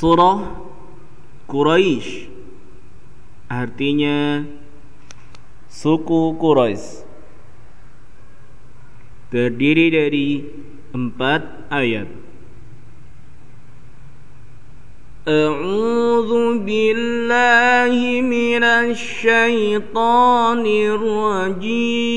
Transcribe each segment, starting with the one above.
surah Quraisy artinya suku Quraisy terdiri dari empat ayat أعوذ بالله من الشيطان الرجيم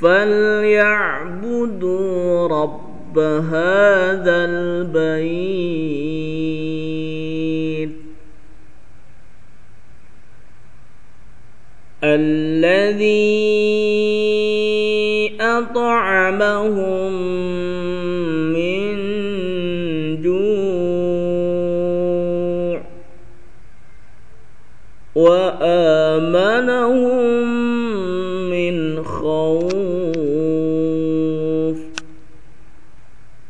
فليعبدوا رب هذا البيت الذي أطعمهم من جوع وآمنهم